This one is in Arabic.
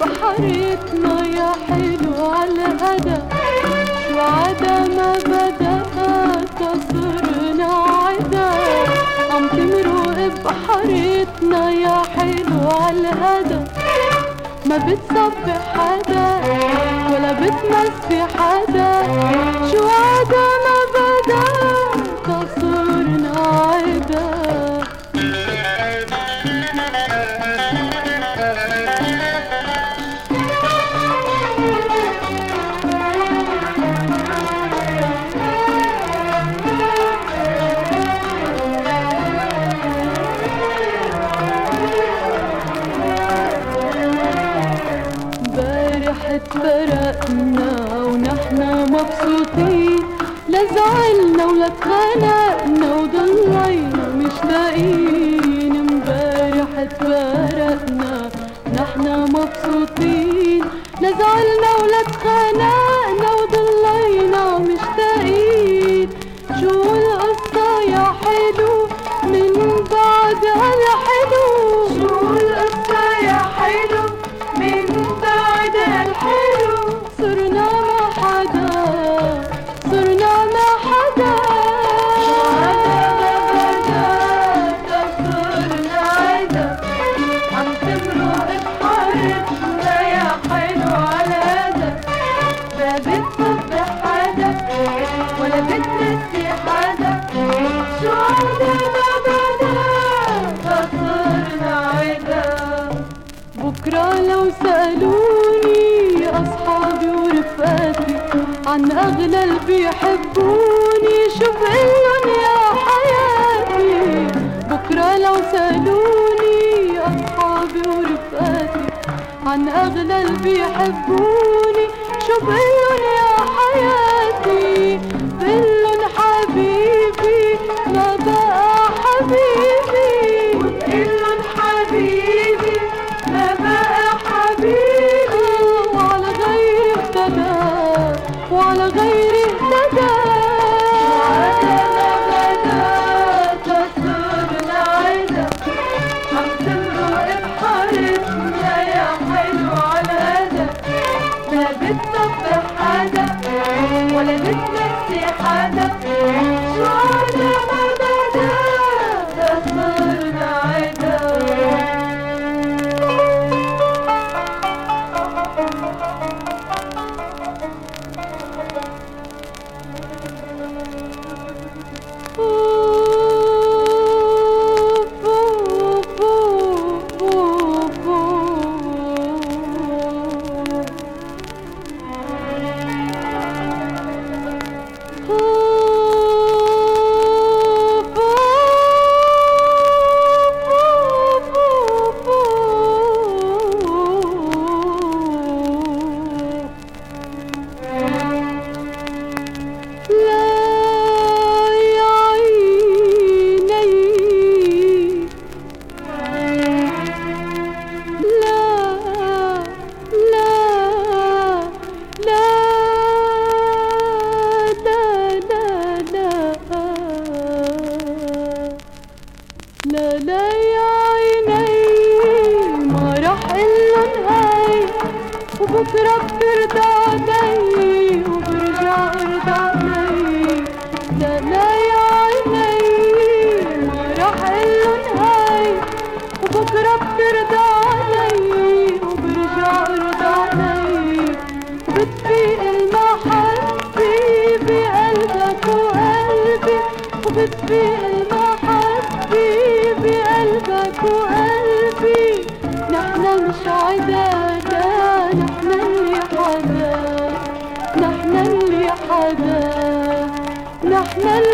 بحارتنا يا حلو عالغدا شو عدا ما بدأ تصرنا عدا. عم تمرق بحارتنا يا حلو عالغدا ما بتصبح حدا ولا بتمسي حدا مبسوطين. لا زعلنا ولا تخانقنا وضلينا مشتاقين امبارح تفرقنا نحنا مبسوطين. لا زعلنا ولا تخانقنا وضلينا مشتاقين شو القصة يا حلو من بعد هالحلو عن أغلى اللي بيحبوني. شو بقلن يا حياتي بكرة لو سألوني أصحابي ورفقاتي عن أغلى اللي بيحبوني. شو بقلن يا حياتي بقلن على غير اهتدى غدا تصدر العدا عم تمرق بحارتنا يا حلو على ما بدنا حدا ولا بتنسي حدا شعرتنا يا عيني ما راح قلن هاي وبكرة بترضى علي وبرجع أرضى علي. يا عيني ما راح قلن هاي وبكرة بترضى علي وبرجع أرضى علي. بتفيق المحبة بقلبك وقلبي وبتفيق مش عدادا نحن اللي حدا نحن اللي حدا نحن اللي